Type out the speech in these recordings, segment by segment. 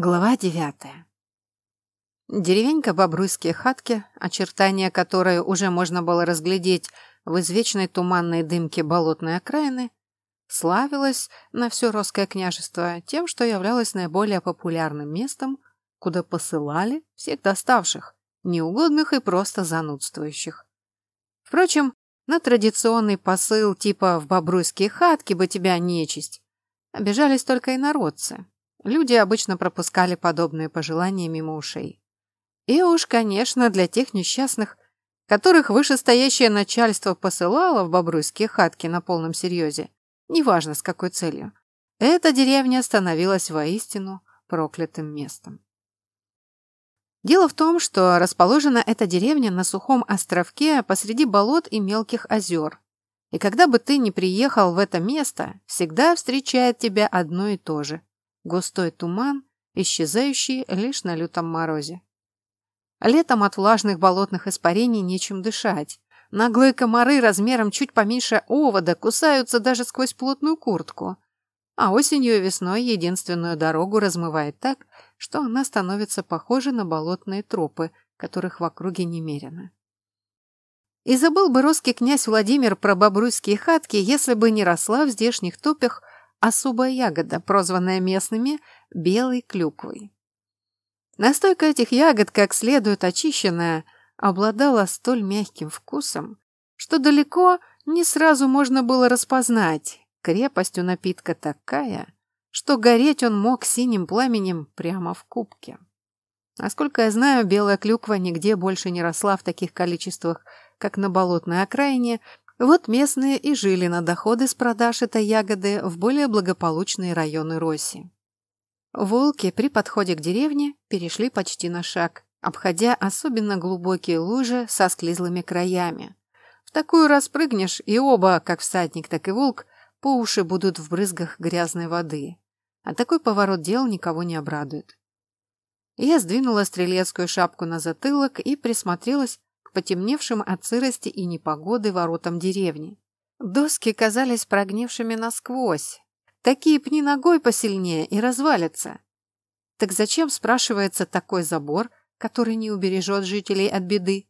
Глава девятая. Деревенька Бобруйские хатки, очертания которой уже можно было разглядеть в извечной туманной дымке болотной окраины, славилась на все Росское княжество тем, что являлось наиболее популярным местом, куда посылали всех доставших, неугодных и просто занудствующих. Впрочем, на традиционный посыл типа «в Бобруйские хатки бы тебя нечисть» обижались только инородцы, Люди обычно пропускали подобные пожелания мимо ушей. И уж, конечно, для тех несчастных, которых вышестоящее начальство посылало в бобруйские хатки на полном серьезе, неважно с какой целью, эта деревня становилась воистину проклятым местом. Дело в том, что расположена эта деревня на сухом островке посреди болот и мелких озер. И когда бы ты ни приехал в это место, всегда встречает тебя одно и то же густой туман, исчезающий лишь на лютом морозе. Летом от влажных болотных испарений нечем дышать. Наглые комары размером чуть поменьше овода кусаются даже сквозь плотную куртку. А осенью и весной единственную дорогу размывает так, что она становится похожа на болотные тропы, которых в округе немерено. И забыл бы русский князь Владимир про бобруйские хатки, если бы не росла в здешних топях особая ягода, прозванная местными белой клюквой. Настойка этих ягод, как следует очищенная, обладала столь мягким вкусом, что далеко не сразу можно было распознать. Крепость у напитка такая, что гореть он мог синим пламенем прямо в кубке. Насколько я знаю, белая клюква нигде больше не росла в таких количествах, как на болотной окраине, вот местные и жили на доходы с продаж этой ягоды в более благополучные районы Росси. Волки при подходе к деревне перешли почти на шаг, обходя особенно глубокие лужи со склизлыми краями. В такую распрыгнешь, и оба, как всадник, так и волк, по уши будут в брызгах грязной воды. А такой поворот дел никого не обрадует. Я сдвинула стрелецкую шапку на затылок и присмотрелась потемневшим от сырости и непогоды воротам деревни. Доски казались прогнившими насквозь. Такие пни ногой посильнее и развалятся. Так зачем, спрашивается, такой забор, который не убережет жителей от беды?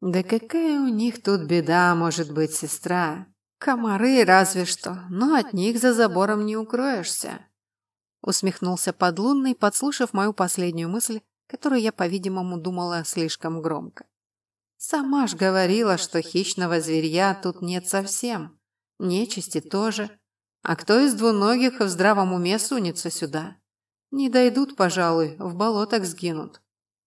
Да какая у них тут беда может быть, сестра? Комары разве что, но от них за забором не укроешься. Усмехнулся подлунный, подслушав мою последнюю мысль которую я, по-видимому, думала слишком громко. Сама ж говорила, что хищного зверья тут нет совсем. Нечисти тоже. А кто из двуногих в здравом уме сунется сюда? Не дойдут, пожалуй, в болотах сгинут.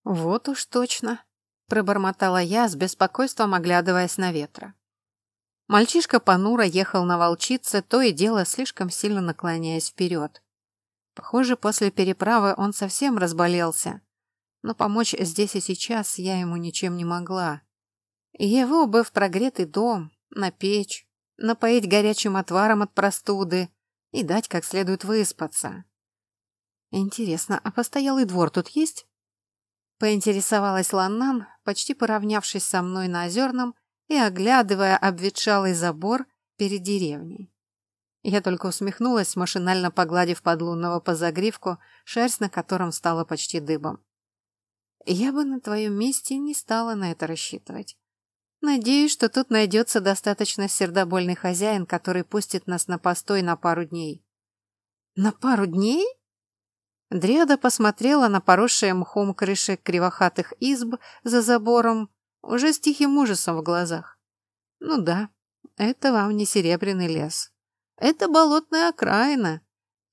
Вот уж точно, пробормотала я с беспокойством, оглядываясь на ветра. Мальчишка понуро ехал на волчице, то и дело слишком сильно наклоняясь вперед. Похоже, после переправы он совсем разболелся но помочь здесь и сейчас я ему ничем не могла. Его бы в прогретый дом, на печь, напоить горячим отваром от простуды и дать как следует выспаться. Интересно, а постоялый двор тут есть? Поинтересовалась Ланнан, почти поравнявшись со мной на озерном и оглядывая обветшалый забор перед деревней. Я только усмехнулась, машинально погладив подлунного по загривку, шерсть на котором стала почти дыбом. Я бы на твоем месте не стала на это рассчитывать. Надеюсь, что тут найдется достаточно сердобольный хозяин, который пустит нас на постой на пару дней. На пару дней? Дриада посмотрела на поросшие мхом крыши кривохатых изб за забором, уже с тихим ужасом в глазах. Ну да, это вам не серебряный лес. Это болотная окраина.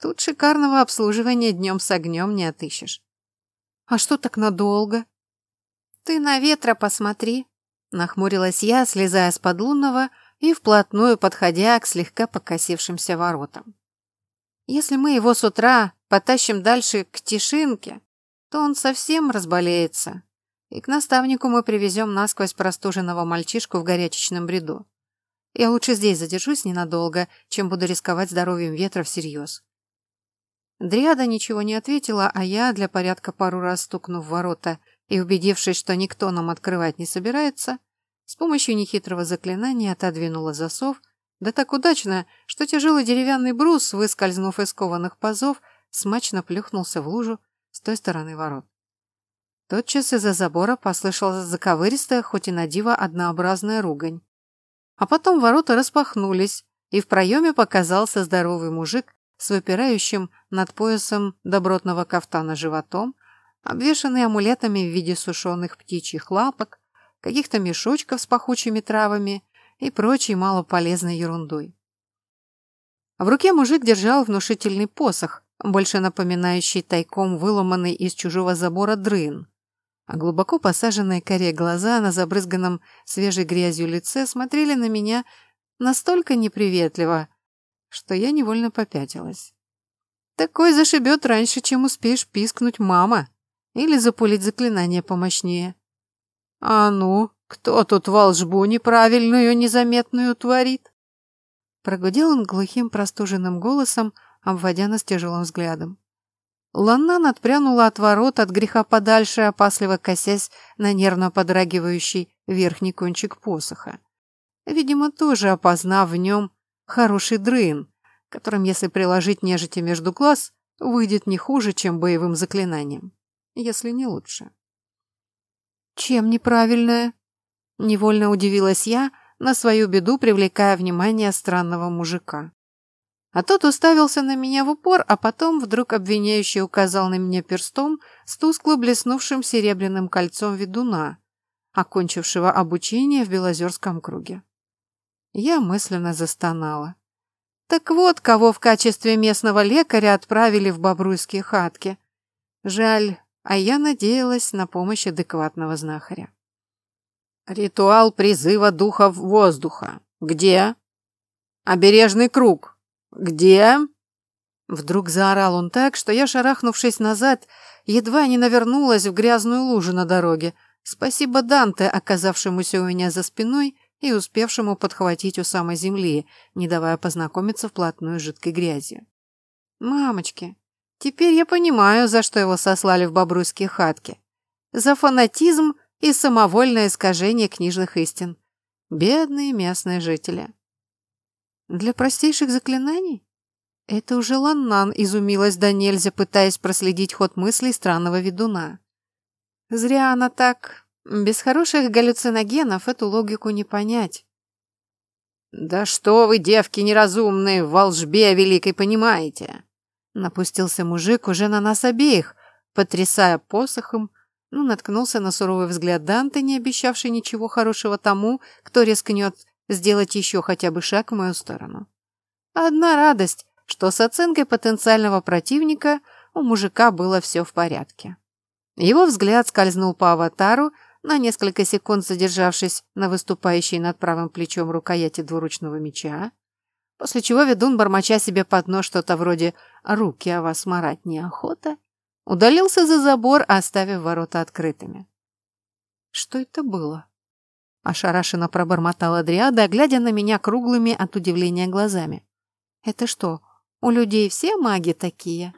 Тут шикарного обслуживания днем с огнем не отыщешь. А что так надолго? Ты на ветра посмотри, нахмурилась я, слезая с подлунного и вплотную подходя к слегка покосившимся воротам. Если мы его с утра потащим дальше к Тишинке, то он совсем разболеется, и к наставнику мы привезем насквозь простуженного мальчишку в горячечном бреду. Я лучше здесь задержусь ненадолго, чем буду рисковать здоровьем ветра всерьез. Дриада ничего не ответила, а я, для порядка пару раз стукнув в ворота и убедившись, что никто нам открывать не собирается, с помощью нехитрого заклинания отодвинула засов, да так удачно, что тяжелый деревянный брус, выскользнув из кованых пазов, смачно плюхнулся в лужу с той стороны ворот. Тотчас из-за забора послышалась заковыристая, хоть и на диво, однообразная ругань. А потом ворота распахнулись, и в проеме показался здоровый мужик с выпирающим над поясом добротного кафтана животом, обвешанный амулетами в виде сушеных птичьих лапок, каких-то мешочков с пахучими травами и прочей малополезной ерундой. В руке мужик держал внушительный посох, больше напоминающий тайком выломанный из чужого забора дрын а глубоко посаженные коре глаза на забрызганном свежей грязью лице смотрели на меня настолько неприветливо, что я невольно попятилась. Такой зашибет раньше, чем успеешь пискнуть «мама» или запулить заклинание помощнее. «А ну, кто тут волшбу неправильную, незаметную творит?» Прогудел он глухим простуженным голосом, обводя нас тяжелым взглядом. Ланнан отпрянула от ворот от греха подальше, опасливо косясь на нервно подрагивающий верхний кончик посоха. Видимо, тоже опознав в нем хороший дрын, которым, если приложить нежити между глаз, выйдет не хуже, чем боевым заклинанием, если не лучше. «Чем неправильное?» — невольно удивилась я, на свою беду привлекая внимание странного мужика. А тот уставился на меня в упор, а потом вдруг обвиняющий указал на меня перстом с тускло блеснувшим серебряным кольцом ведуна, окончившего обучение в Белозерском круге. Я мысленно застонала. Так вот, кого в качестве местного лекаря отправили в бобруйские хатки. Жаль, а я надеялась на помощь адекватного знахаря. Ритуал призыва духов воздуха. Где? Обережный круг. «Где?» Вдруг заорал он так, что я, шарахнувшись назад, едва не навернулась в грязную лужу на дороге. Спасибо Данте, оказавшемуся у меня за спиной и успевшему подхватить у самой земли, не давая познакомиться вплотную жидкой грязью. «Мамочки, теперь я понимаю, за что его сослали в бобруйские хатки. За фанатизм и самовольное искажение книжных истин. Бедные местные жители». Для простейших заклинаний? Это уже Ланнан изумилась до нельзя, пытаясь проследить ход мыслей странного ведуна. Зря она так. Без хороших галлюциногенов эту логику не понять. «Да что вы, девки неразумные, в волжбе великой понимаете!» Напустился мужик уже на нас обеих, потрясая посохом, но наткнулся на суровый взгляд Данте, не обещавший ничего хорошего тому, кто рискнет сделать еще хотя бы шаг в мою сторону. Одна радость, что с оценкой потенциального противника у мужика было все в порядке. Его взгляд скользнул по аватару, на несколько секунд задержавшись на выступающей над правым плечом рукояти двуручного меча, после чего ведун, бормоча себе под нос что-то вроде «руки о вас марать неохота», удалился за забор, оставив ворота открытыми. Что это было? Ошарашенно пробормотала Дриада, глядя на меня круглыми от удивления глазами. «Это что, у людей все маги такие?»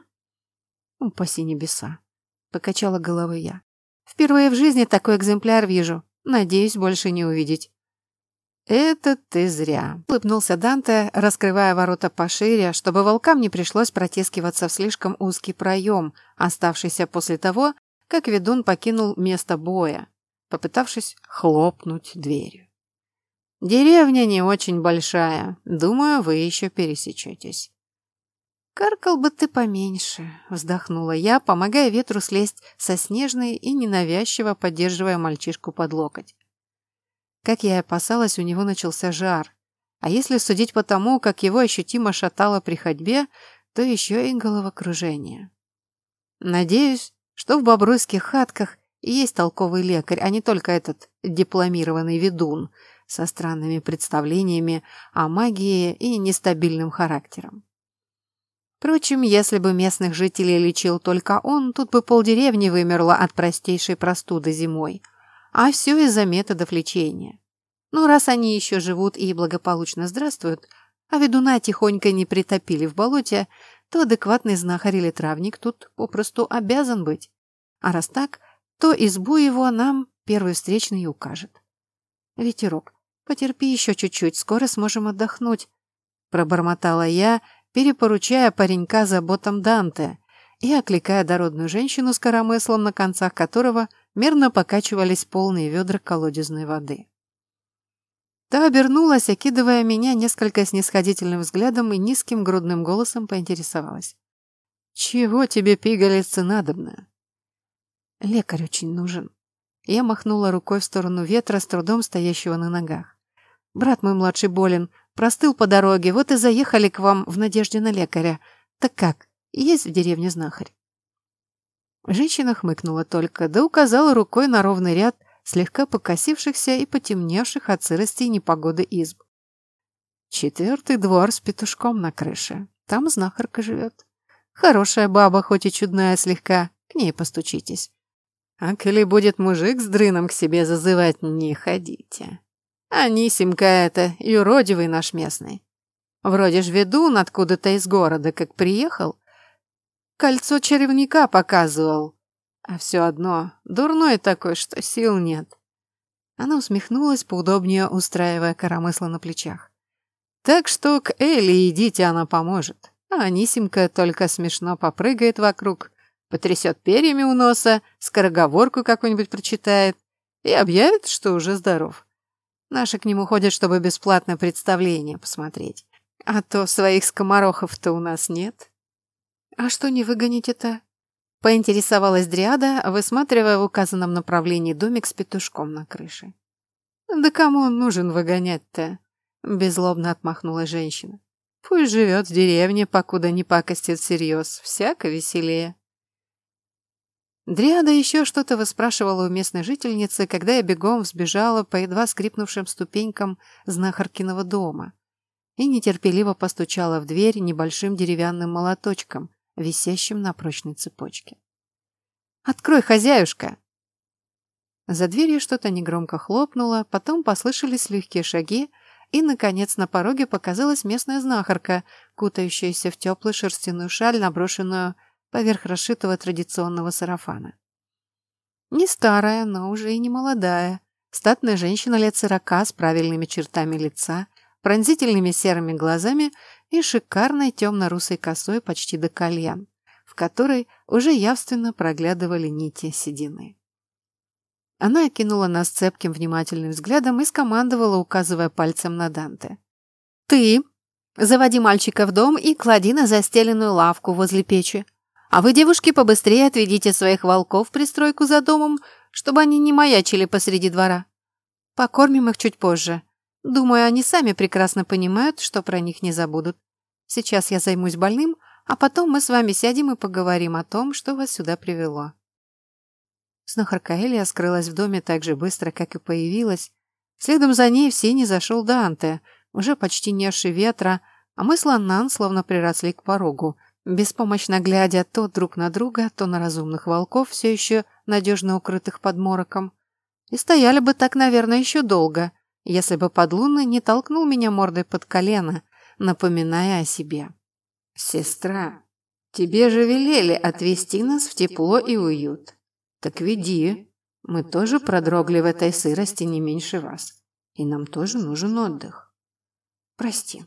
«Упаси небеса!» — покачала головой я. «Впервые в жизни такой экземпляр вижу. Надеюсь, больше не увидеть». «Это ты зря», — улыбнулся Данте, раскрывая ворота пошире, чтобы волкам не пришлось протискиваться в слишком узкий проем, оставшийся после того, как ведун покинул место боя попытавшись хлопнуть дверью. «Деревня не очень большая. Думаю, вы еще пересечетесь». «Каркал бы ты поменьше», — вздохнула я, помогая ветру слезть со снежной и ненавязчиво поддерживая мальчишку под локоть. Как я и опасалась, у него начался жар. А если судить по тому, как его ощутимо шатало при ходьбе, то еще и головокружение. Надеюсь, что в бобруйских хатках есть толковый лекарь, а не только этот дипломированный ведун со странными представлениями о магии и нестабильным характером. Впрочем, если бы местных жителей лечил только он, тут бы полдеревни вымерло от простейшей простуды зимой, а все из-за методов лечения. Но раз они еще живут и благополучно здравствуют, а ведуна тихонько не притопили в болоте, то адекватный знахарь или травник тут попросту обязан быть. А раз так, то избу его нам первый встречный укажет. Ветерок, потерпи еще чуть-чуть, скоро сможем отдохнуть, пробормотала я, перепоручая паренька заботам Данте, и окликая дородную женщину с коромыслом, на концах которого мерно покачивались полные ведра колодезной воды. Та обернулась, окидывая меня несколько снисходительным взглядом и низким грудным голосом поинтересовалась. «Чего тебе, пигалица, надобно?» «Лекарь очень нужен». Я махнула рукой в сторону ветра, с трудом стоящего на ногах. «Брат мой младший болен, простыл по дороге, вот и заехали к вам в надежде на лекаря. Так как, есть в деревне знахарь?» Женщина хмыкнула только, да указала рукой на ровный ряд слегка покосившихся и потемневших от сырости и непогоды изб. Четвертый двор с петушком на крыше. Там знахарка живет. Хорошая баба, хоть и чудная слегка, к ней постучитесь. А коли будет мужик с дрыном к себе зазывать, не ходите. Анисимка это, юродивый наш местный. Вроде ж ведун откуда-то из города, как приехал. Кольцо черевника показывал. А все одно, дурной такой, что сил нет. Она усмехнулась, поудобнее устраивая коромысло на плечах. Так что к Элли идите, она поможет. А Анисимка только смешно попрыгает вокруг, потрясет перьями у носа, скороговорку какую-нибудь прочитает и объявит, что уже здоров. Наши к нему ходят, чтобы бесплатное представление посмотреть. А то своих скоморохов-то у нас нет. А что не выгоните-то? Поинтересовалась Дриада, высматривая в указанном направлении домик с петушком на крыше. «Да кому он нужен выгонять-то?» Беззлобно отмахнула женщина. «Пусть живет в деревне, покуда не пакостит всерьез. Всяко веселее». Дриада еще что-то выспрашивала у местной жительницы, когда я бегом взбежала по едва скрипнувшим ступенькам знахаркиного дома и нетерпеливо постучала в дверь небольшим деревянным молоточком, висящим на прочной цепочке. «Открой, хозяюшка!» За дверью что-то негромко хлопнуло, потом послышались легкие шаги, и, наконец, на пороге показалась местная знахарка, кутающаяся в теплую шерстяную шаль, наброшенную поверх расшитого традиционного сарафана. Не старая, но уже и не молодая. Статная женщина лет сорока с правильными чертами лица, пронзительными серыми глазами и шикарной темно-русой косой почти до кальян, в которой уже явственно проглядывали нити седины. Она окинула нас цепким внимательным взглядом и скомандовала, указывая пальцем на Данте. «Ты! Заводи мальчика в дом и клади на застеленную лавку возле печи. А вы, девушки, побыстрее отведите своих волков в пристройку за домом, чтобы они не маячили посреди двора. Покормим их чуть позже. Думаю, они сами прекрасно понимают, что про них не забудут. Сейчас я займусь больным, а потом мы с вами сядем и поговорим о том, что вас сюда привело». Знахарка Элия скрылась в доме так же быстро, как и появилась. Следом за ней в сене зашел Данте, уже почти несший ветра, а мы с Ланнан словно приросли к порогу, беспомощно глядя то друг на друга, то на разумных волков, все еще надежно укрытых под мороком. И стояли бы так, наверное, еще долго, если бы подлунный не толкнул меня мордой под колено, напоминая о себе. «Сестра, тебе же велели отвезти нас в тепло и уют. Так веди. Мы тоже продрогли в этой сырости не меньше вас. И нам тоже нужен отдых. Прости».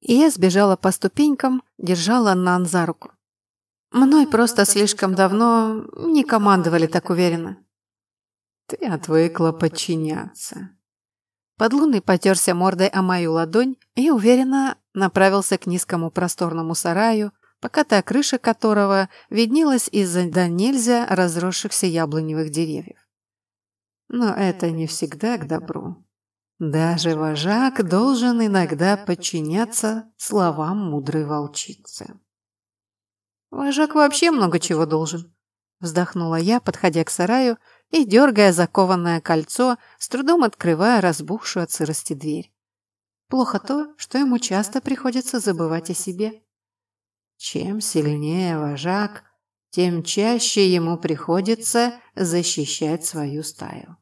И я сбежала по ступенькам, держала Нан за руку. Мной просто слишком давно не командовали так уверенно. Ты отвыкла подчиняться. Подлунный потерся мордой о мою ладонь и уверенно направился к низкому просторному сараю, покатая крыша которого виднелась из-за да нельзя разросшихся яблоневых деревьев. Но это не всегда к добру. Даже вожак должен иногда подчиняться словам мудрой волчицы. «Вожак вообще много чего должен», — вздохнула я, подходя к сараю и дергая закованное кольцо, с трудом открывая разбухшую от сырости дверь. Плохо то, что ему часто приходится забывать о себе. Чем сильнее вожак, тем чаще ему приходится защищать свою стаю.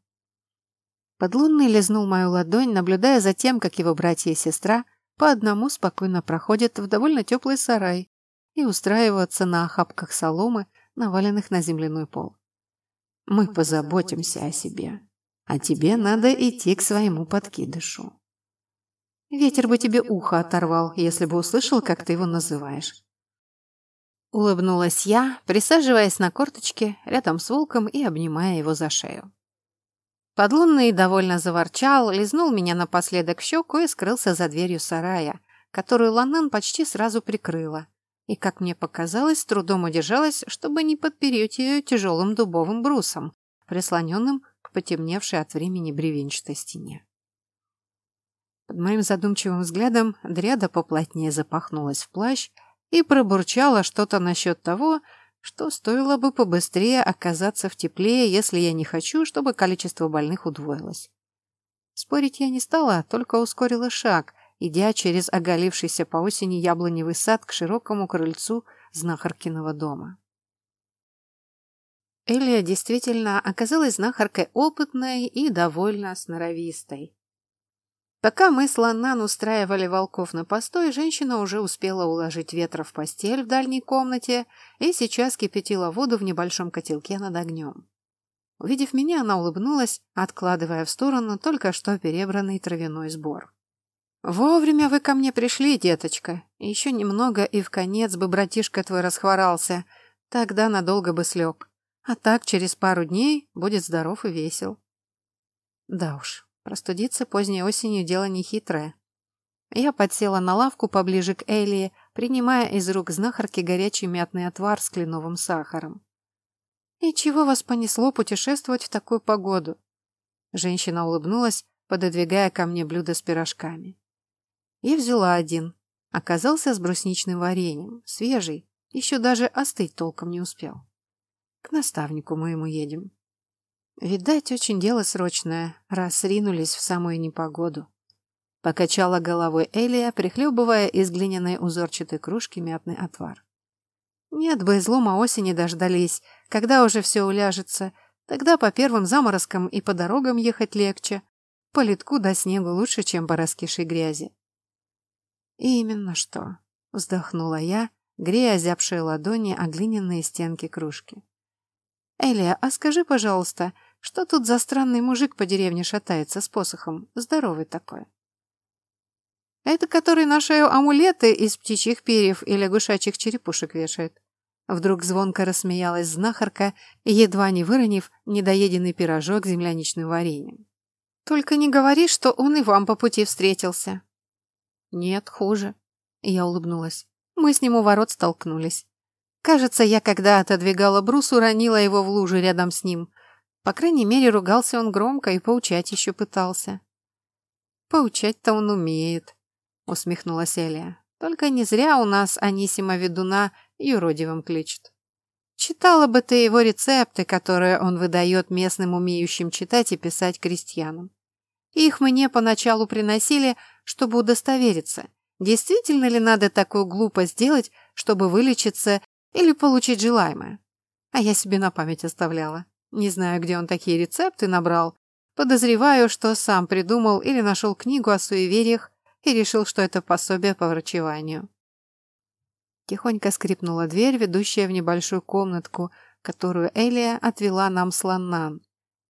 Подлунный лизнул мою ладонь, наблюдая за тем, как его братья и сестра по одному спокойно проходят в довольно теплый сарай и устраиваются на охапках соломы, наваленных на земляной пол. Мы позаботимся о себе. А тебе надо идти к своему подкидышу. Ветер бы тебе ухо оторвал, если бы услышал, как ты его называешь. Улыбнулась я, присаживаясь на корточке рядом с волком и обнимая его за шею. Подлунный довольно заворчал, лизнул меня напоследок в щеку и скрылся за дверью сарая, которую Ланан почти сразу прикрыла, и, как мне показалось, с трудом удержалась, чтобы не подпереть ее тяжелым дубовым брусом, прислоненным к потемневшей от времени бревенчатой стене. Под моим задумчивым взглядом дряда поплотнее запахнулась в плащ и пробурчала что-то насчет того, что стоило бы побыстрее оказаться в тепле, если я не хочу, чтобы количество больных удвоилось. Спорить я не стала, только ускорила шаг, идя через оголившийся по осени яблоневый сад к широкому крыльцу знахаркиного дома. Элия действительно оказалась знахаркой опытной и довольно сноровистой. Пока мы с Ланнан устраивали волков на постой, женщина уже успела уложить ветра в постель в дальней комнате и сейчас кипятила воду в небольшом котелке над огнем. Увидев меня, она улыбнулась, откладывая в сторону только что перебранный травяной сбор. «Вовремя вы ко мне пришли, деточка. Еще немного, и в конец бы братишка твой расхворался. Тогда надолго бы слег. А так через пару дней будет здоров и весел». Да уж, Простудиться поздней осенью дело нехитрое. Я подсела на лавку поближе к Элии, принимая из рук знахарки горячий мятный отвар с кленовым сахаром. «И чего вас понесло путешествовать в такую погоду?» Женщина улыбнулась, пододвигая ко мне блюдо с пирожками. Я взяла один. Оказался с брусничным вареньем, свежий, еще даже остыть толком не успел. К наставнику моему едем. Видать, очень дело срочное, раз ринулись в самую непогоду. Покачала головой Элия, прихлебывая из глиняной узорчатой кружки мятный отвар. Нет бы излома осени дождались, когда уже все уляжется. Тогда по первым заморозкам и по дорогам ехать легче. По литку до снегу лучше, чем по раскисшей грязи. именно что, вздохнула я, грея озябшие ладони о глиняные стенки кружки. Элия, а скажи, пожалуйста, что тут за странный мужик по деревне шатается с посохом? Здоровый такой. Это который на шею амулеты из птичьих перьев и лягушачьих черепушек вешает. Вдруг звонко рассмеялась знахарка, едва не выронив недоеденный пирожок земляничным вареньем. «Только не говори, что он и вам по пути встретился». «Нет, хуже», — я улыбнулась. Мы с ним у ворот столкнулись. Кажется, я, когда отодвигала брус, уронила его в лужу рядом с ним — по крайней мере, ругался он громко и поучать еще пытался. «Поучать-то он умеет», — усмехнулась Элия. «Только не зря у нас Анисима ведуна юродивым кличут. Читала бы ты его рецепты, которые он выдает местным умеющим читать и писать крестьянам. Их мне поначалу приносили, чтобы удостовериться, действительно ли надо такую глупость сделать, чтобы вылечиться или получить желаемое. А я себе на память оставляла. Не знаю, где он такие рецепты набрал. Подозреваю, что сам придумал или нашел книгу о суевериях и решил, что это пособие по врачеванию. Тихонько скрипнула дверь, ведущая в небольшую комнатку, которую Элия отвела нам с.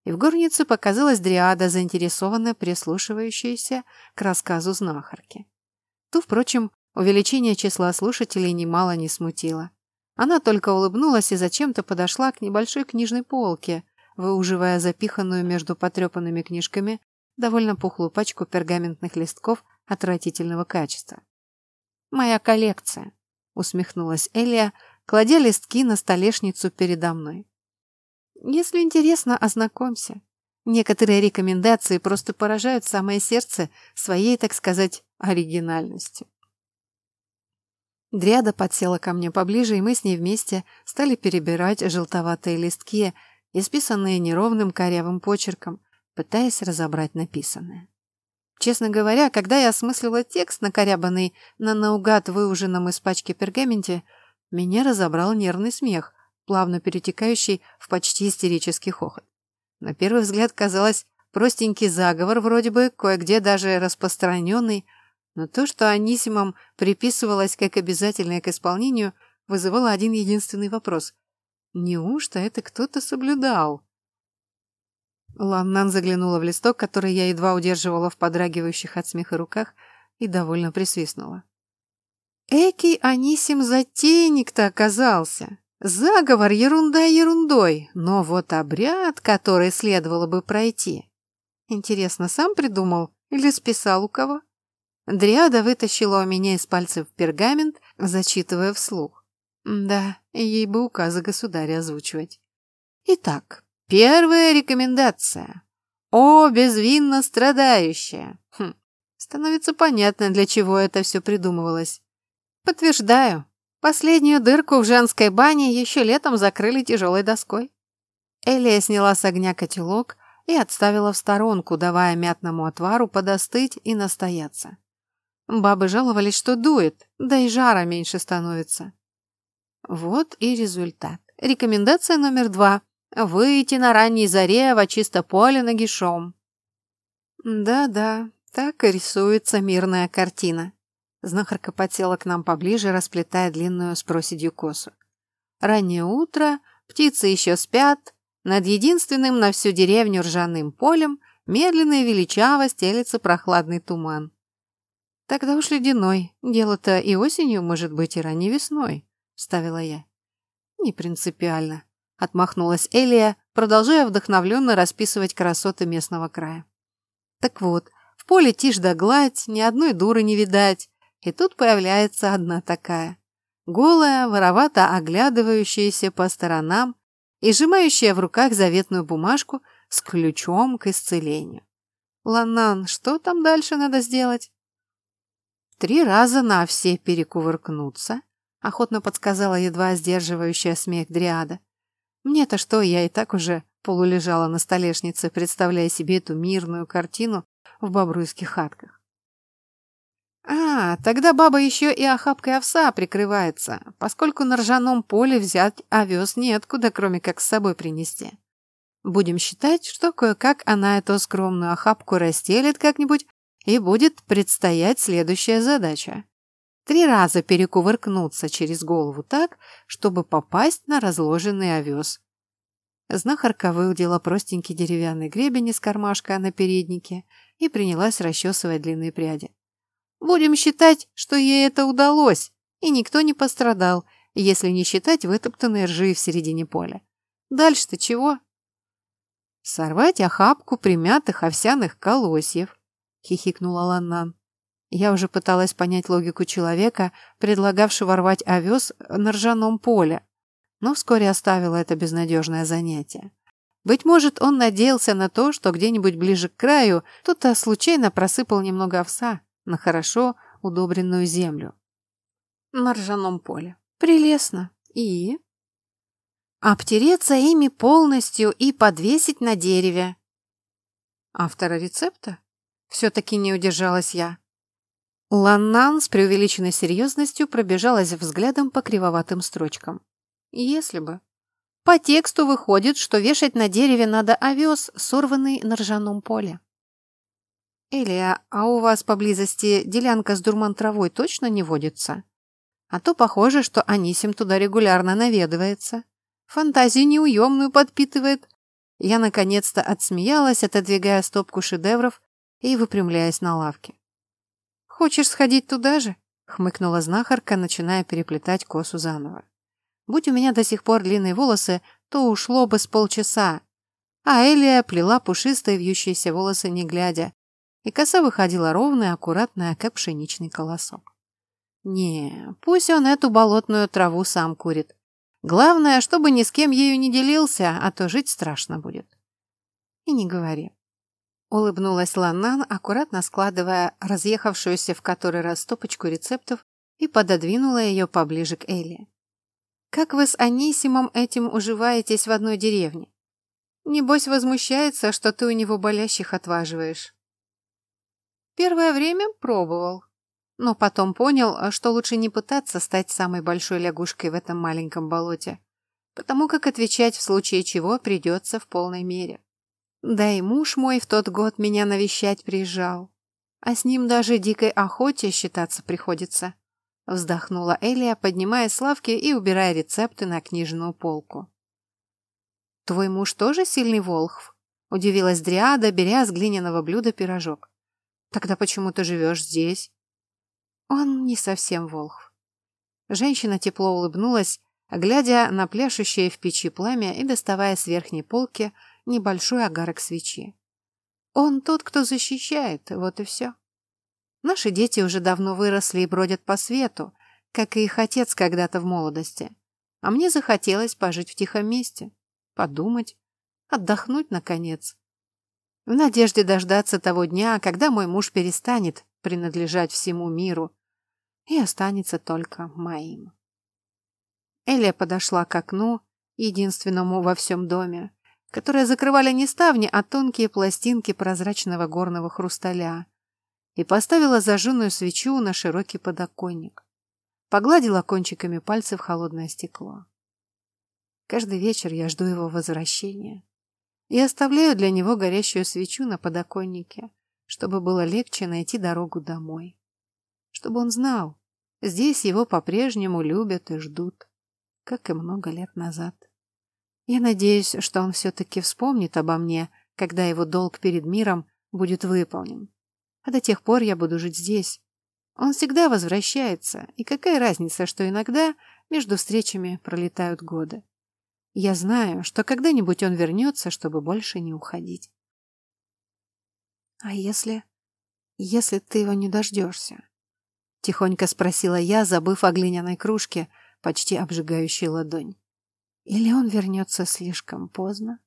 И в горнице показалась дриада, заинтересованно прислушивающаяся к рассказу знахарки. Ту, впрочем, увеличение числа слушателей немало не смутило. Она только улыбнулась и зачем-то подошла к небольшой книжной полке, выуживая запиханную между потрепанными книжками довольно пухлую пачку пергаментных листков отвратительного качества. «Моя коллекция», — усмехнулась Элия, кладя листки на столешницу передо мной. «Если интересно, ознакомься. Некоторые рекомендации просто поражают самое сердце своей, так сказать, оригинальностью. Дриада подсела ко мне поближе, и мы с ней вместе стали перебирать желтоватые листки, исписанные неровным корявым почерком, пытаясь разобрать написанное. Честно говоря, когда я осмыслила текст, накорябанный на наугад выуженном из пачки пергаменте, меня разобрал нервный смех, плавно перетекающий в почти истерический хохот. На первый взгляд казалось простенький заговор, вроде бы кое-где даже распространенный, но то, что Анисимам приписывалось как обязательное к исполнению, вызывало один единственный вопрос. Неужто это кто-то соблюдал? Ланнан заглянула в листок, который я едва удерживала в подрагивающих от смеха руках, и довольно присвистнула. Экий Анисим затейник-то оказался. Заговор ерунда ерундой, но вот обряд, который следовало бы пройти. Интересно, сам придумал или списал у кого? Дриада вытащила у меня из пальцев пергамент, зачитывая вслух. Да, ей бы указы государя озвучивать. Итак, первая рекомендация. О, безвинно страдающая. Хм, становится понятно, для чего это все придумывалось. Подтверждаю, последнюю дырку в женской бане еще летом закрыли тяжелой доской. Элия сняла с огня котелок и отставила в сторонку, давая мятному отвару подостыть и настояться. Бабы жаловались, что дует, да и жара меньше становится. Вот и результат. Рекомендация номер два. Выйти на ранней заре в чисто поле нагишом. Да-да, так и рисуется мирная картина. Знахарка подсела к нам поближе, расплетая длинную с проседью косу. Раннее утро, птицы еще спят, над единственным на всю деревню ржаным полем медленно и величаво стелется прохладный туман. Тогда уж ледяной. Дело-то и осенью, может быть, и ранней весной, ставила я. Не принципиально, отмахнулась Элия, продолжая вдохновленно расписывать красоты местного края. Так вот, в поле тишь да гладь, ни одной дуры не видать, и тут появляется одна такая. Голая, воровато оглядывающаяся по сторонам и сжимающая в руках заветную бумажку с ключом к исцелению. «Ланан, что там дальше надо сделать?» Три раза на все перекувыркнуться, охотно подсказала едва сдерживающая смех Дриада. Мне-то что, я и так уже полулежала на столешнице, представляя себе эту мирную картину в бобруйских хатках. А, тогда баба еще и охапкой овса прикрывается, поскольку на ржаном поле взять овес неоткуда, кроме как с собой принести. Будем считать, что кое-как она эту скромную охапку расстелит как-нибудь и будет предстоять следующая задача. Три раза перекувыркнуться через голову так, чтобы попасть на разложенный овес. Знахарка выудила простенький деревянный гребень из кармашка на переднике и принялась расчесывать длинные пряди. Будем считать, что ей это удалось, и никто не пострадал, если не считать вытоптанные ржи в середине поля. Дальше-то чего? Сорвать охапку примятых овсяных колосьев, хихикнула Ланнан. Я уже пыталась понять логику человека, предлагавшего рвать овес на ржаном поле, но вскоре оставила это безнадежное занятие. Быть может, он надеялся на то, что где-нибудь ближе к краю кто-то случайно просыпал немного овса на хорошо удобренную землю. На ржаном поле. Прелестно. И? Обтереться ими полностью и подвесить на дереве. Автора рецепта? Все-таки не удержалась я. Ланнан с преувеличенной серьезностью пробежалась взглядом по кривоватым строчкам. Если бы. По тексту выходит, что вешать на дереве надо овес, сорванный на ржаном поле. Элия, а у вас поблизости делянка с дурман травой точно не водится? А то похоже, что Анисим туда регулярно наведывается. Фантазию неуемную подпитывает. Я наконец-то отсмеялась, отодвигая стопку шедевров и выпрямляясь на лавке. «Хочешь сходить туда же?» — хмыкнула знахарка, начиная переплетать косу заново. «Будь у меня до сих пор длинные волосы, то ушло бы с полчаса». А Элия плела пушистые вьющиеся волосы, не глядя, и коса выходила ровная, аккуратная, как пшеничный колосок. Не, пусть он эту болотную траву сам курит. Главное, чтобы ни с кем ею не делился, а то жить страшно будет. И не говори. Улыбнулась Ланнан, аккуратно складывая разъехавшуюся в который раз стопочку рецептов и пододвинула ее поближе к Элли. «Как вы с Анисимом этим уживаетесь в одной деревне? Небось возмущается, что ты у него болящих отваживаешь». Первое время пробовал, но потом понял, что лучше не пытаться стать самой большой лягушкой в этом маленьком болоте, потому как отвечать в случае чего придется в полной мере. Да и муж мой в тот год меня навещать приезжал. А с ним даже дикой охоте считаться приходится. Вздохнула Элия, поднимая с лавки и убирая рецепты на книжную полку. «Твой муж тоже сильный волхв?» – удивилась Дриада, беря с глиняного блюда пирожок. «Тогда почему ты живешь здесь?» «Он не совсем волхв. Женщина тепло улыбнулась, глядя на пляшущее в печи пламя и доставая с верхней полки небольшой огарок свечи. Он тот, кто защищает, вот и все. Наши дети уже давно выросли и бродят по свету, как и их отец когда-то в молодости. А мне захотелось пожить в тихом месте, подумать, отдохнуть, наконец. В надежде дождаться того дня, когда мой муж перестанет принадлежать всему миру и останется только моим. Элия подошла к окну, единственному во всем доме, которые закрывали не ставни, а тонкие пластинки прозрачного горного хрусталя, и поставила зажженную свечу на широкий подоконник. Погладила кончиками пальцев холодное стекло. Каждый вечер я жду его возвращения и оставляю для него горящую свечу на подоконнике, чтобы было легче найти дорогу домой. Чтобы он знал, здесь его по-прежнему любят и ждут, как и много лет назад. Я надеюсь, что он все-таки вспомнит обо мне, когда его долг перед миром будет выполнен. А до тех пор я буду жить здесь. Он всегда возвращается, и какая разница, что иногда между встречами пролетают годы. Я знаю, что когда-нибудь он вернется, чтобы больше не уходить. «А если... если ты его не дождешься?» Тихонько спросила я, забыв о глиняной кружке, почти обжигающей ладонь. Или он вернется слишком поздно?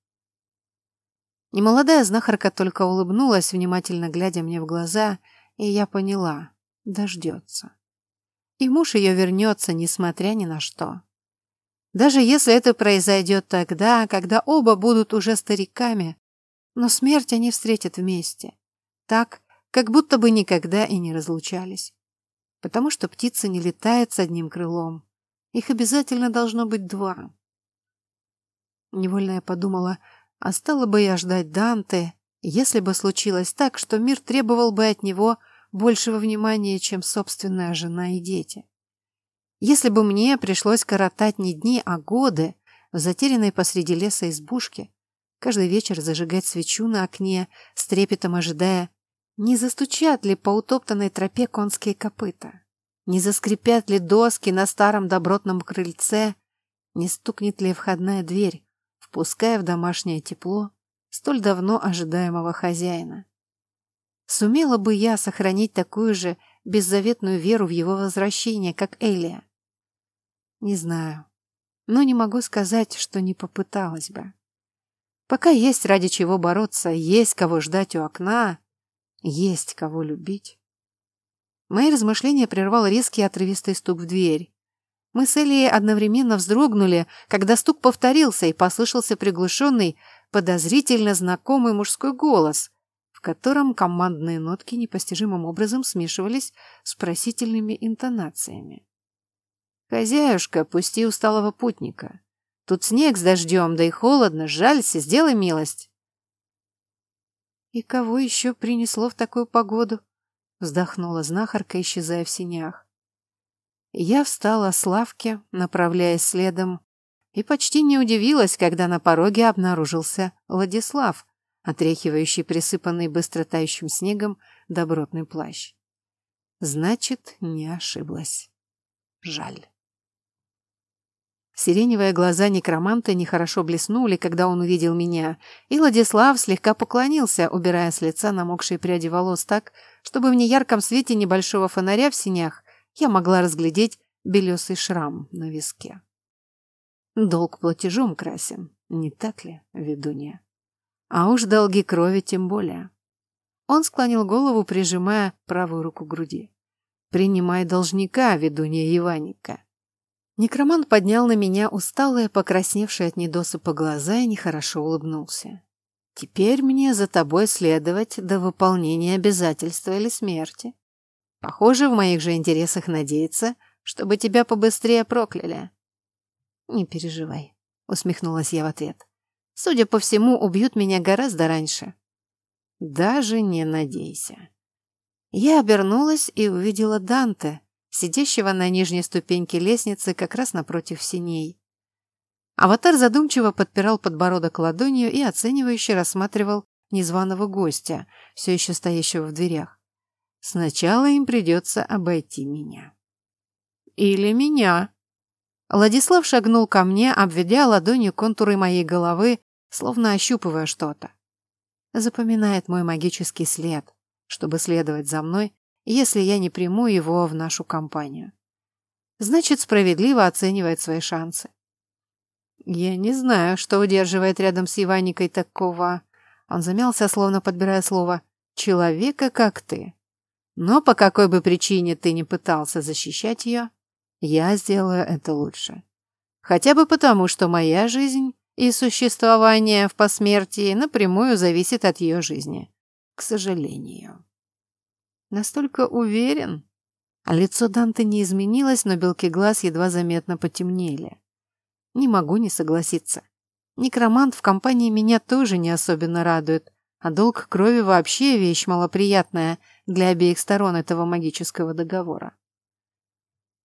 Немолодая знахарка только улыбнулась, внимательно глядя мне в глаза, и я поняла — дождется. И муж ее вернется, несмотря ни на что. Даже если это произойдет тогда, когда оба будут уже стариками, но смерть они встретят вместе. Так, как будто бы никогда и не разлучались. Потому что птица не летает с одним крылом. Их обязательно должно быть два. Невольно я подумала, а стала бы я ждать Данте, если бы случилось так, что мир требовал бы от него большего внимания, чем собственная жена и дети. Если бы мне пришлось коротать не дни, а годы в затерянной посреди леса избушке, каждый вечер зажигать свечу на окне, с трепетом ожидая, не застучат ли по утоптанной тропе конские копыта, не заскрипят ли доски на старом добротном крыльце, не стукнет ли входная дверь, впуская в домашнее тепло столь давно ожидаемого хозяина. Сумела бы я сохранить такую же беззаветную веру в его возвращение, как Элия? Не знаю, но не могу сказать, что не попыталась бы. Пока есть ради чего бороться, есть кого ждать у окна, есть кого любить. Мои размышления прервал резкий отрывистый стук в дверь. Мы с Элией одновременно вздрогнули, когда стук повторился и послышался приглушенный, подозрительно знакомый мужской голос, в котором командные нотки непостижимым образом смешивались с просительными интонациями. «Хозяюшка, пусти усталого путника. Тут снег с дождем, да и холодно, жалься, сделай милость». «И кого еще принесло в такую погоду?» вздохнула знахарка, исчезая в синях. Я встала с лавки, направляясь следом, и почти не удивилась, когда на пороге обнаружился Владислав, отряхивающий присыпанный быстро тающим снегом добротный плащ. Значит, не ошиблась. Жаль. Сиреневые глаза некроманта нехорошо блеснули, когда он увидел меня, и Владислав слегка поклонился, убирая с лица намокшие пряди волос так, чтобы в неярком свете небольшого фонаря в синях я могла разглядеть белесый шрам на виске. Долг платежом красен, не так ли, ведунья? А уж долги крови тем более. Он склонил голову, прижимая правую руку к груди. «Принимай должника, ведунья Иваника». Некромант поднял на меня усталые, покрасневшие от недосыпа глаза и нехорошо улыбнулся. «Теперь мне за тобой следовать до выполнения обязательства или смерти. Похоже, в моих же интересах надеяться, чтобы тебя побыстрее прокляли. Не переживай, усмехнулась я в ответ. Судя по всему, убьют меня гораздо раньше. Даже не надейся. Я обернулась и увидела Данте, сидящего на нижней ступеньке лестницы как раз напротив синей. Аватар задумчиво подпирал подбородок ладонью и оценивающе рассматривал незваного гостя, все еще стоящего в дверях. Сначала им придется обойти меня. Или меня?» Владислав шагнул ко мне, обведя ладонью контуры моей головы, словно ощупывая что-то. Запоминает мой магический след, чтобы следовать за мной, если я не приму его в нашу компанию. Значит, справедливо оценивает свои шансы. Я не знаю, что удерживает рядом с Иваникой такого... Он замялся, словно подбирая слово «человека, как ты». Но по какой бы причине ты не пытался защищать ее, я сделаю это лучше. Хотя бы потому, что моя жизнь и существование в посмертии напрямую зависит от ее жизни. К сожалению. Настолько уверен? Лицо Данте не изменилось, но белки глаз едва заметно потемнели. Не могу не согласиться. Некромант в компании меня тоже не особенно радует, а долг крови вообще вещь малоприятная для обеих сторон этого магического договора.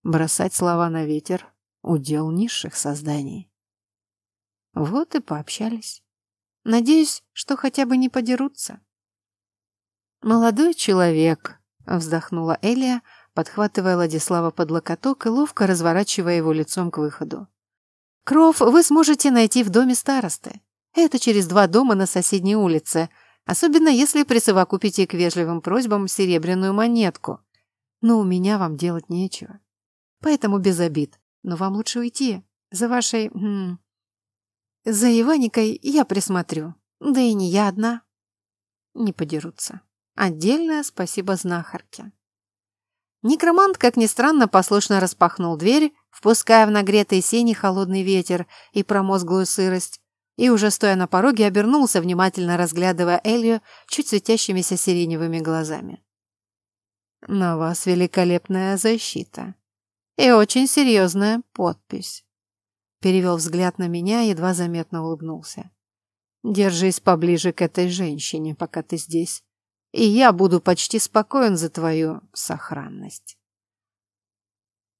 Бросать слова на ветер — удел низших созданий. Вот и пообщались. Надеюсь, что хотя бы не подерутся. «Молодой человек», — вздохнула Элия, подхватывая Владислава под локоток и ловко разворачивая его лицом к выходу. «Кров вы сможете найти в доме старосты. Это через два дома на соседней улице, особенно если присовокупите к вежливым просьбам серебряную монетку. Но у меня вам делать нечего. Поэтому без обид. Но вам лучше уйти. За вашей... М за Иваникой я присмотрю. Да и не я одна. Не подерутся. Отдельное спасибо знахарке. Некромант, как ни странно, послушно распахнул дверь, впуская в нагретые сени холодный ветер и промозглую сырость, и уже стоя на пороге обернулся, внимательно разглядывая Элью чуть светящимися сиреневыми глазами. «На вас великолепная защита и очень серьезная подпись». Перевел взгляд на меня, едва заметно улыбнулся. «Держись поближе к этой женщине, пока ты здесь, и я буду почти спокоен за твою сохранность».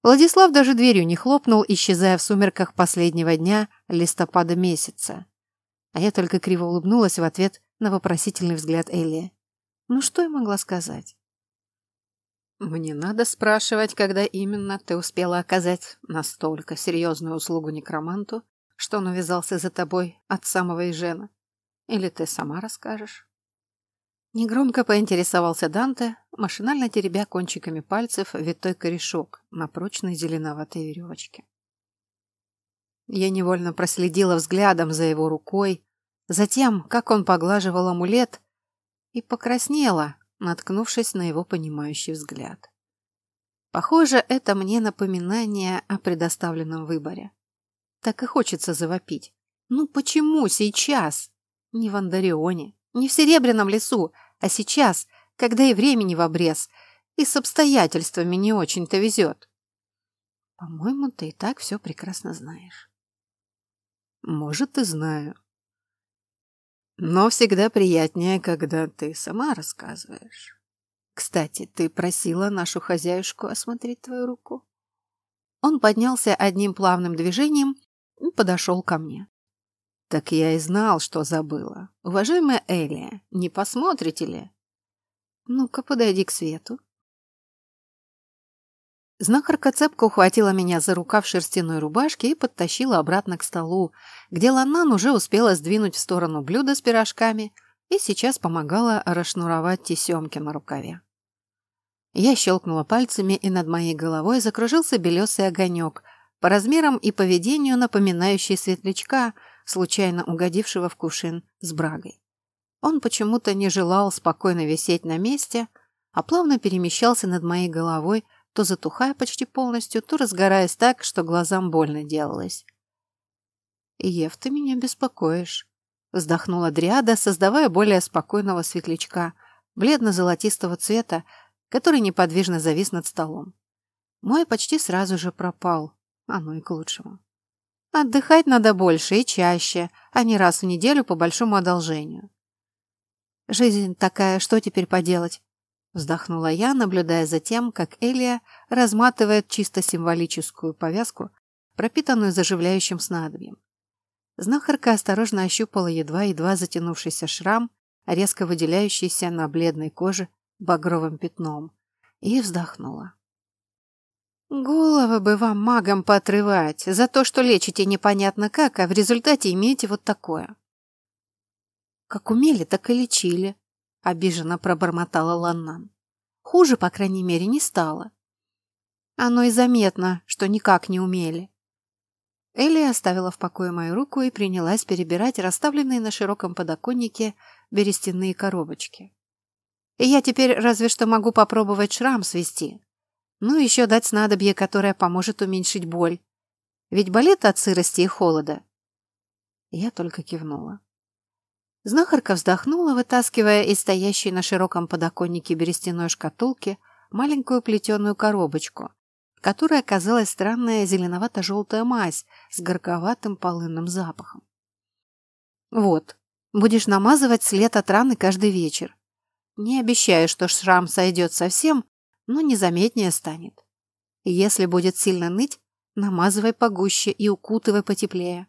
Владислав даже дверью не хлопнул, исчезая в сумерках последнего дня листопада месяца. А я только криво улыбнулась в ответ на вопросительный взгляд Элли. Ну что я могла сказать? Мне надо спрашивать, когда именно ты успела оказать настолько серьезную услугу некроманту, что он увязался за тобой от самого Ижена. Или ты сама расскажешь? Негромко поинтересовался Данте, машинально теребя кончиками пальцев витой корешок на прочной зеленоватой веревочке. Я невольно проследила взглядом за его рукой, затем, как он поглаживал амулет, и покраснела, наткнувшись на его понимающий взгляд. Похоже, это мне напоминание о предоставленном выборе. Так и хочется завопить. Ну почему сейчас? Не в Андарионе, не в Серебряном лесу, а сейчас, когда и времени в обрез, и с обстоятельствами не очень-то везет. По-моему, ты и так все прекрасно знаешь. Может, и знаю. Но всегда приятнее, когда ты сама рассказываешь. Кстати, ты просила нашу хозяюшку осмотреть твою руку. Он поднялся одним плавным движением и подошел ко мне. Так я и знал, что забыла. Уважаемая Элия, не посмотрите ли? Ну-ка, подойди к свету. Знахарка цепко ухватила меня за рукав шерстяной рубашки и подтащила обратно к столу, где Ланнан уже успела сдвинуть в сторону блюда с пирожками и сейчас помогала расшнуровать тесемки на рукаве. Я щелкнула пальцами, и над моей головой закружился белесый огонек, по размерам и поведению напоминающий светлячка, случайно угодившего в кувшин с брагой. Он почему-то не желал спокойно висеть на месте, а плавно перемещался над моей головой, то затухая почти полностью, то разгораясь так, что глазам больно делалось. «Ев, ты меня беспокоишь», — вздохнула Дриада, создавая более спокойного светлячка, бледно-золотистого цвета, который неподвижно завис над столом. Мой почти сразу же пропал, оно и к лучшему. Отдыхать надо больше и чаще, а не раз в неделю по большому одолжению. Жизнь такая, что теперь поделать? Вздохнула я, наблюдая за тем, как Элия разматывает чисто символическую повязку, пропитанную заживляющим снадобьем. Знахарка осторожно ощупала едва-едва затянувшийся шрам, резко выделяющийся на бледной коже багровым пятном, и вздохнула. Головы бы вам магам поотрывать за то, что лечите непонятно как, а в результате имеете вот такое. Как умели, так и лечили, обиженно пробормотала Ланнан. Хуже, по крайней мере, не стало. Оно и заметно, что никак не умели. Элли оставила в покое мою руку и принялась перебирать расставленные на широком подоконнике берестяные коробочки. И я теперь разве что могу попробовать шрам свести. Ну, еще дать снадобье, которое поможет уменьшить боль. Ведь болит от сырости и холода. Я только кивнула. Знахарка вздохнула, вытаскивая из стоящей на широком подоконнике берестяной шкатулки маленькую плетеную коробочку, в которой оказалась странная зеленовато-желтая мазь с горьковатым полынным запахом. «Вот, будешь намазывать след от раны каждый вечер. Не обещаю, что шрам сойдет совсем, но незаметнее станет. Если будет сильно ныть, намазывай погуще и укутывай потеплее.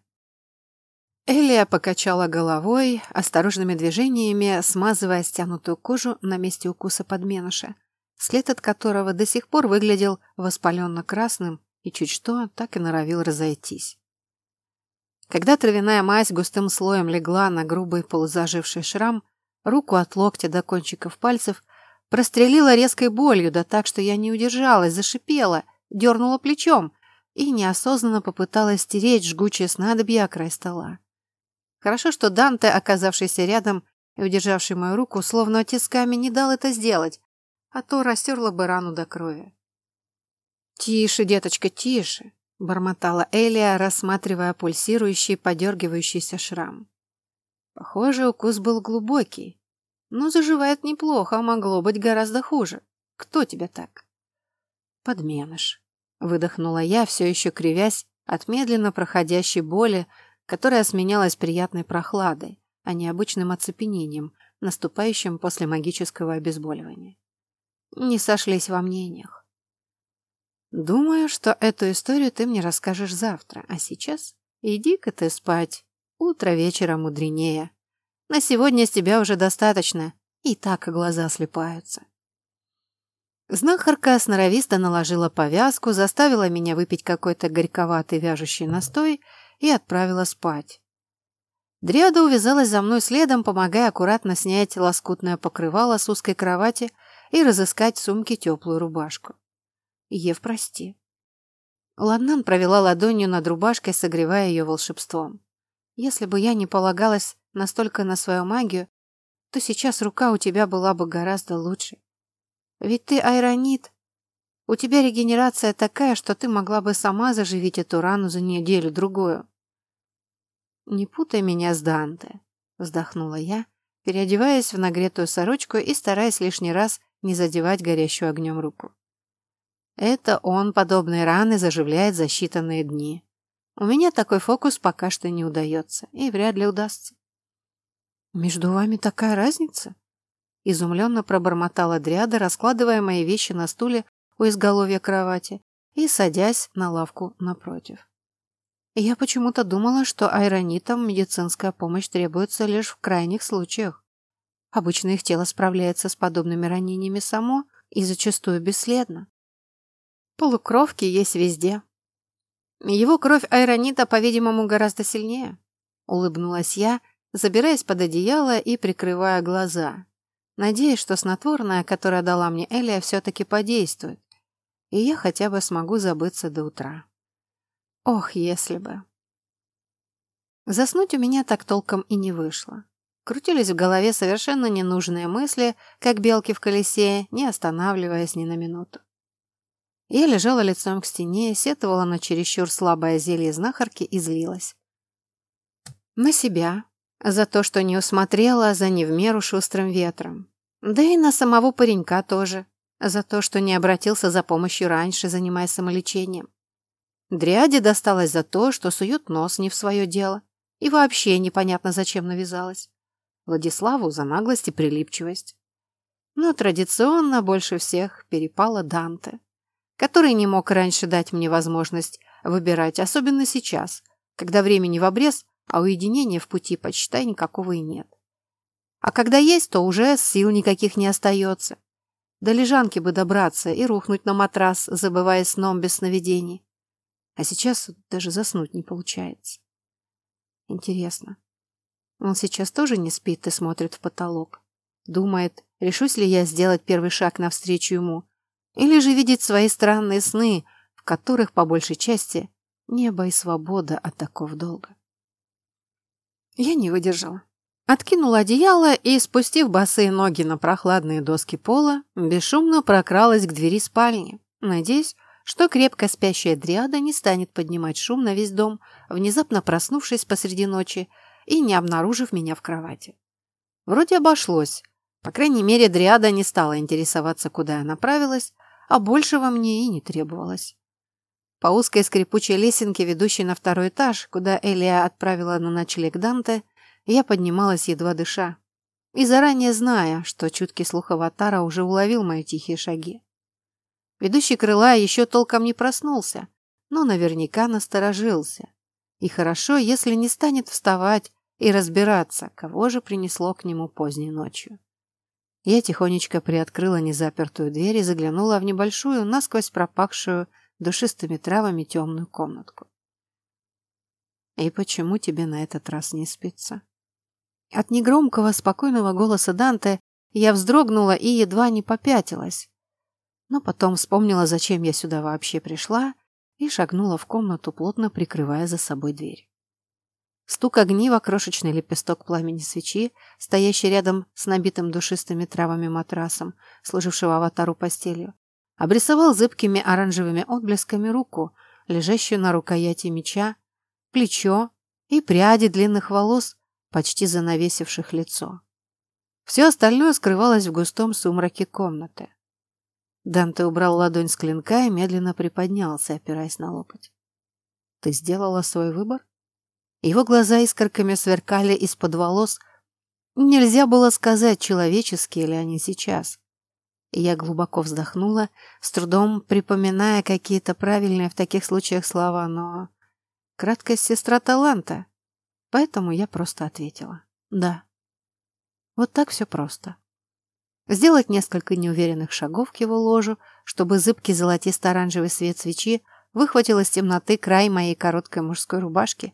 Элия покачала головой, осторожными движениями смазывая стянутую кожу на месте укуса подменыша, след от которого до сих пор выглядел воспаленно-красным и чуть что так и норовил разойтись. Когда травяная мазь густым слоем легла на грубый полузаживший шрам, руку от локтя до кончиков пальцев Прострелила резкой болью, да так, что я не удержалась, зашипела, дернула плечом и неосознанно попыталась стереть жгучее снадобье о край стола. Хорошо, что Данте, оказавшийся рядом и удержавший мою руку, словно тисками не дал это сделать, а то растерла бы рану до крови. «Тише, деточка, тише!» — бормотала Элия, рассматривая пульсирующий, подергивающийся шрам. Похоже, укус был глубокий, ну, заживает неплохо, а могло быть гораздо хуже. Кто тебя так? Подменыш. Выдохнула я, все еще кривясь от медленно проходящей боли, которая сменялась приятной прохладой, а не обычным оцепенением, наступающим после магического обезболивания. Не сошлись во мнениях. Думаю, что эту историю ты мне расскажешь завтра, а сейчас иди-ка ты спать. Утро вечера мудренее. На сегодня с тебя уже достаточно, и так глаза слепаются. Знахарка сноровисто наложила повязку, заставила меня выпить какой-то горьковатый вяжущий настой и отправила спать. Дриада увязалась за мной следом, помогая аккуратно снять лоскутное покрывало с узкой кровати и разыскать в сумке теплую рубашку. Ев, прости. Ладнан провела ладонью над рубашкой, согревая ее волшебством. Если бы я не полагалась настолько на свою магию, то сейчас рука у тебя была бы гораздо лучше. Ведь ты айронит. У тебя регенерация такая, что ты могла бы сама заживить эту рану за неделю-другую. «Не путай меня с Данте», — вздохнула я, переодеваясь в нагретую сорочку и стараясь лишний раз не задевать горящую огнем руку. Это он подобные раны заживляет за считанные дни. У меня такой фокус пока что не удается и вряд ли удастся. «Между вами такая разница?» Изумленно пробормотала Дриада, раскладывая мои вещи на стуле у изголовья кровати и садясь на лавку напротив. Я почему-то думала, что айронитам медицинская помощь требуется лишь в крайних случаях. Обычно их тело справляется с подобными ранениями само и зачастую бесследно. Полукровки есть везде. Его кровь айронита, по-видимому, гораздо сильнее. Улыбнулась я, забираясь под одеяло и прикрывая глаза, надеясь, что снотворное, которое дала мне Элия, все-таки подействует, и я хотя бы смогу забыться до утра. Ох, если бы. Заснуть у меня так толком и не вышло. Крутились в голове совершенно ненужные мысли, как белки в колесе, не останавливаясь ни на минуту. Я лежала лицом к стене, сетовала на чересчур слабое зелье знахарки и злилась. На себя, за то, что не усмотрела за не в меру шустрым ветром. Да и на самого паренька тоже. За то, что не обратился за помощью раньше, занимаясь самолечением. Дряде досталось за то, что сует нос не в свое дело. И вообще непонятно, зачем навязалась. Владиславу за наглость и прилипчивость. Но традиционно больше всех перепало Данте, который не мог раньше дать мне возможность выбирать, особенно сейчас, когда времени в обрез, а уединения в пути, почитай, никакого и нет. А когда есть, то уже сил никаких не остается. До лежанки бы добраться и рухнуть на матрас, забывая сном без сновидений. А сейчас даже заснуть не получается. Интересно, он сейчас тоже не спит и смотрит в потолок? Думает, решусь ли я сделать первый шаг навстречу ему? Или же видит свои странные сны, в которых, по большей части, небо и свобода от такого долга? Я не выдержала. Откинула одеяло и, спустив босые ноги на прохладные доски пола, бесшумно прокралась к двери спальни, надеясь, что крепко спящая дриада не станет поднимать шум на весь дом, внезапно проснувшись посреди ночи и не обнаружив меня в кровати. Вроде обошлось. По крайней мере, дриада не стала интересоваться, куда я направилась, а большего мне и не требовалось. По узкой скрипучей лесенке, ведущей на второй этаж, куда Элия отправила на ночлег Данте, я поднималась, едва дыша, и заранее зная, что чуткий слух аватара уже уловил мои тихие шаги. Ведущий крыла еще толком не проснулся, но наверняка насторожился. И хорошо, если не станет вставать и разбираться, кого же принесло к нему поздней ночью. Я тихонечко приоткрыла незапертую дверь и заглянула в небольшую, насквозь пропахшую душистыми травами темную комнатку. «И почему тебе на этот раз не спится?» От негромкого, спокойного голоса Данте я вздрогнула и едва не попятилась. Но потом вспомнила, зачем я сюда вообще пришла, и шагнула в комнату, плотно прикрывая за собой дверь. Стук огнива, крошечный лепесток пламени свечи, стоящий рядом с набитым душистыми травами матрасом, служившего аватару постелью, обрисовал зыбкими оранжевыми отблесками руку, лежащую на рукояти меча, плечо и пряди длинных волос, почти занавесивших лицо. Все остальное скрывалось в густом сумраке комнаты. Данте убрал ладонь с клинка и медленно приподнялся, опираясь на локоть. «Ты сделала свой выбор?» Его глаза искорками сверкали из-под волос. Нельзя было сказать, человеческие ли они сейчас. Я глубоко вздохнула, с трудом припоминая какие-то правильные в таких случаях слова, но... Краткость сестра таланта. Поэтому я просто ответила. Да. Вот так все просто сделать несколько неуверенных шагов к его ложу, чтобы зыбкий золотисто-оранжевый свет свечи выхватил из темноты край моей короткой мужской рубашки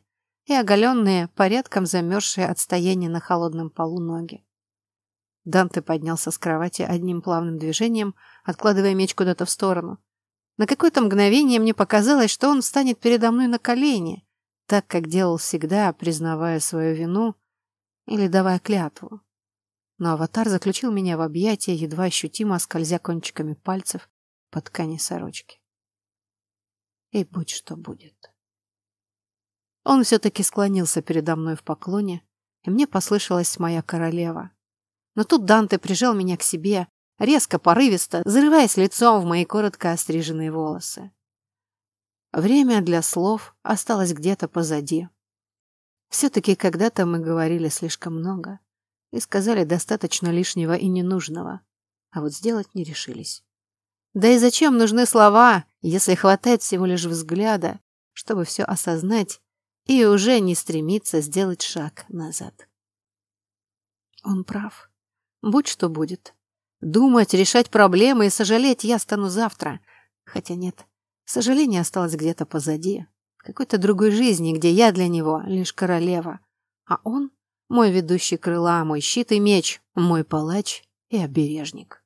и оголенные, порядком замерзшие от стояния на холодном полу ноги. Данте поднялся с кровати одним плавным движением, откладывая меч куда-то в сторону. На какое-то мгновение мне показалось, что он встанет передо мной на колени, так как делал всегда, признавая свою вину или давая клятву но аватар заключил меня в объятия, едва ощутимо скользя кончиками пальцев по ткани сорочки. И будь что будет. Он все-таки склонился передо мной в поклоне, и мне послышалась моя королева. Но тут Данте прижал меня к себе, резко, порывисто, зарываясь лицом в мои коротко остриженные волосы. Время для слов осталось где-то позади. Все-таки когда-то мы говорили слишком много и сказали достаточно лишнего и ненужного, а вот сделать не решились. Да и зачем нужны слова, если хватает всего лишь взгляда, чтобы все осознать и уже не стремиться сделать шаг назад? Он прав. Будь что будет. Думать, решать проблемы и сожалеть я стану завтра. Хотя нет, сожаление осталось где-то позади, в какой-то другой жизни, где я для него лишь королева, а он мой ведущий крыла, мой щит и меч, мой палач и обережник.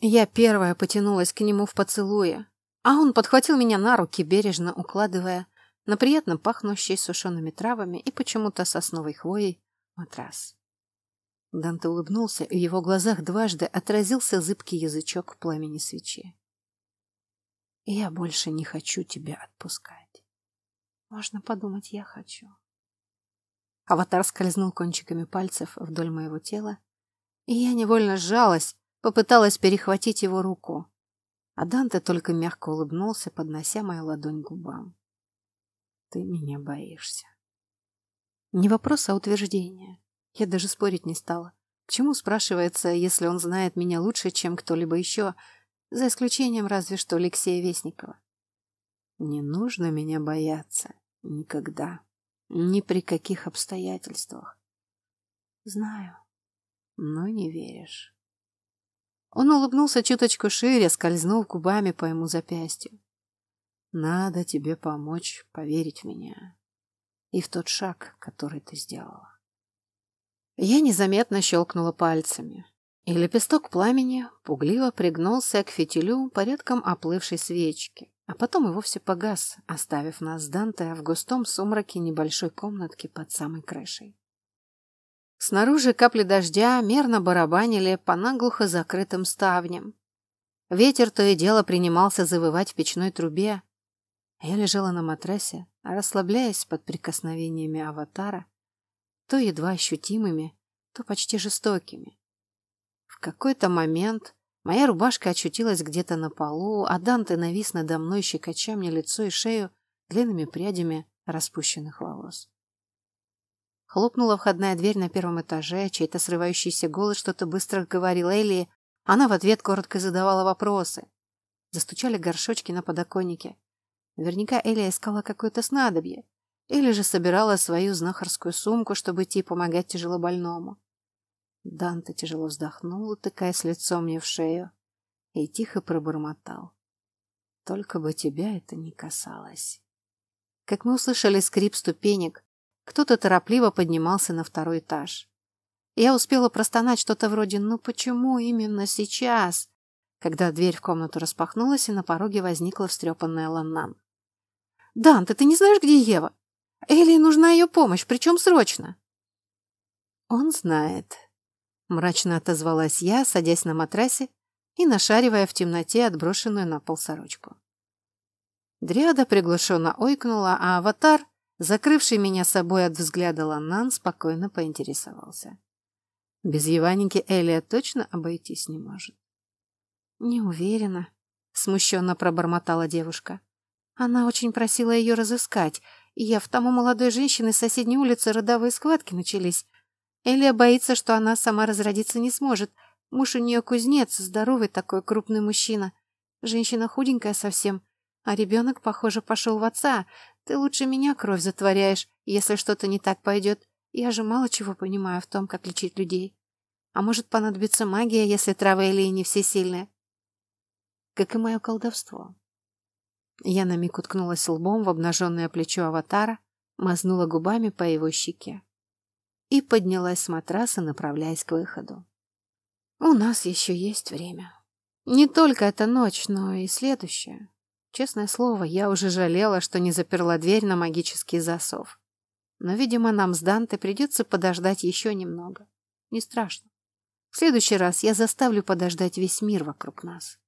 Я первая потянулась к нему в поцелуе, а он подхватил меня на руки, бережно укладывая на приятно пахнущий сушеными травами и почему-то сосновой хвоей матрас. Данте улыбнулся, и в его глазах дважды отразился зыбкий язычок пламени свечи. «Я больше не хочу тебя отпускать. Можно подумать, я хочу». Аватар скользнул кончиками пальцев вдоль моего тела, и я невольно сжалась, попыталась перехватить его руку. А Данте только мягко улыбнулся, поднося мою ладонь к губам. «Ты меня боишься». Не вопрос, а утверждение. Я даже спорить не стала. К чему, спрашивается, если он знает меня лучше, чем кто-либо еще, за исключением разве что Алексея Вестникова? Не нужно меня бояться. Никогда. Ни при каких обстоятельствах. Знаю, но не веришь. Он улыбнулся чуточку шире, скользнув губами по ему запястью. «Надо тебе помочь поверить в меня и в тот шаг, который ты сделала». Я незаметно щелкнула пальцами, и лепесток пламени пугливо пригнулся к фитилю порядком оплывшей свечки, а потом и вовсе погас, оставив нас с Данте в густом сумраке небольшой комнатки под самой крышей. Снаружи капли дождя мерно барабанили по наглухо закрытым ставням. Ветер то и дело принимался завывать в печной трубе. Я лежала на матрасе, расслабляясь под прикосновениями аватара, то едва ощутимыми, то почти жестокими. В какой-то момент моя рубашка очутилась где-то на полу, а Данте навис надо мной, щекоча мне лицо и шею длинными прядями распущенных волос. Хлопнула входная дверь на первом этаже, чей-то срывающийся голос что-то быстро говорил Элли. Она в ответ коротко задавала вопросы. Застучали горшочки на подоконнике. Наверняка Элли искала какое-то снадобье. Или же собирала свою знахарскую сумку, чтобы идти помогать тяжелобольному. Данте тяжело вздохнул, утыкаясь лицом мне в шею, и тихо пробормотал. Только бы тебя это не касалось. Как мы услышали скрип ступенек, кто-то торопливо поднимался на второй этаж. Я успела простонать что-то вроде «Ну почему именно сейчас?» когда дверь в комнату распахнулась, и на пороге возникла встрепанная Ланнан. «Данте, ты не знаешь, где Ева? Элли нужна ее помощь, причем срочно!» «Он знает», — мрачно отозвалась я, садясь на матрасе и нашаривая в темноте отброшенную на пол сорочку. Дриада приглушенно ойкнула, а аватар, закрывший меня собой от взгляда Ланнан, спокойно поинтересовался. Без Еваники Элия точно обойтись не может. «Не уверена», — смущенно пробормотала девушка. Она очень просила ее разыскать, и я в тому молодой женщины с соседней улицы родовые схватки начались. Элия боится, что она сама разродиться не сможет. Муж у нее кузнец, здоровый такой крупный мужчина. Женщина худенькая совсем, а ребенок, похоже, пошел в отца. Ты лучше меня кровь затворяешь, если что-то не так пойдет. Я же мало чего понимаю в том, как лечить людей. А может понадобится магия, если травы Элии не все сильные? Как и мое колдовство. Я на миг уткнулась лбом в обнаженное плечо аватара, мазнула губами по его щеке и поднялась с матраса, направляясь к выходу. У нас еще есть время. Не только эта ночь, но и следующая. Честное слово, я уже жалела, что не заперла дверь на магический засов. Но, видимо, нам с Данте придется подождать еще немного. Не страшно. В следующий раз я заставлю подождать весь мир вокруг нас.